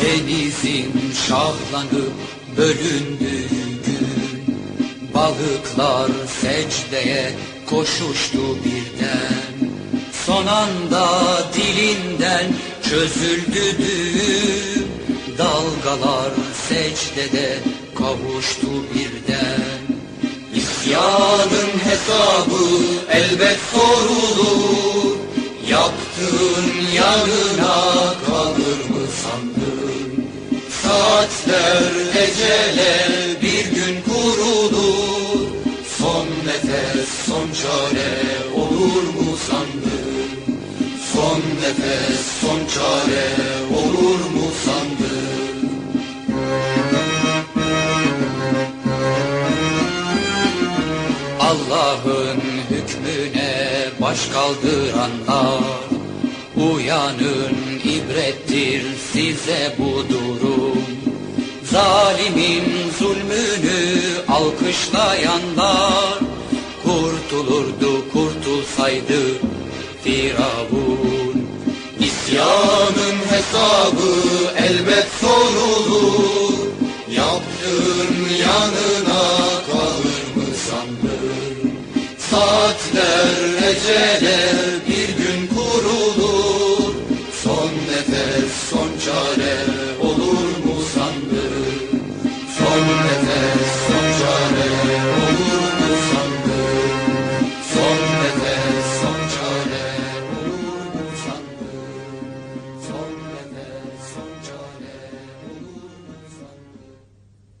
Denizin şahlanıp bölündüğü gün Balıklar secdeye koşuştu birden. Son anda dilinden çözüldü düğüm Dalgalar secdede kavuştu birden. İsyanın hesabı elbet Yaptığın yanına kalır mı sandın? Saatler ecele bir gün kurulur. Son nefes son çare olur mu sandın? Son nefes son çare olur mu sandın? Allah'ın hükmüne baş kaldıranlar Uyanın ibrettir size bu durum. Zalimin zulmünü alkışlayanlar Kurtulurdu kurtulsaydı Firavun. İsyanın hesabı elbet sorulur Yaptığın yanına kalır mı sandın? Saatler ecele Amen.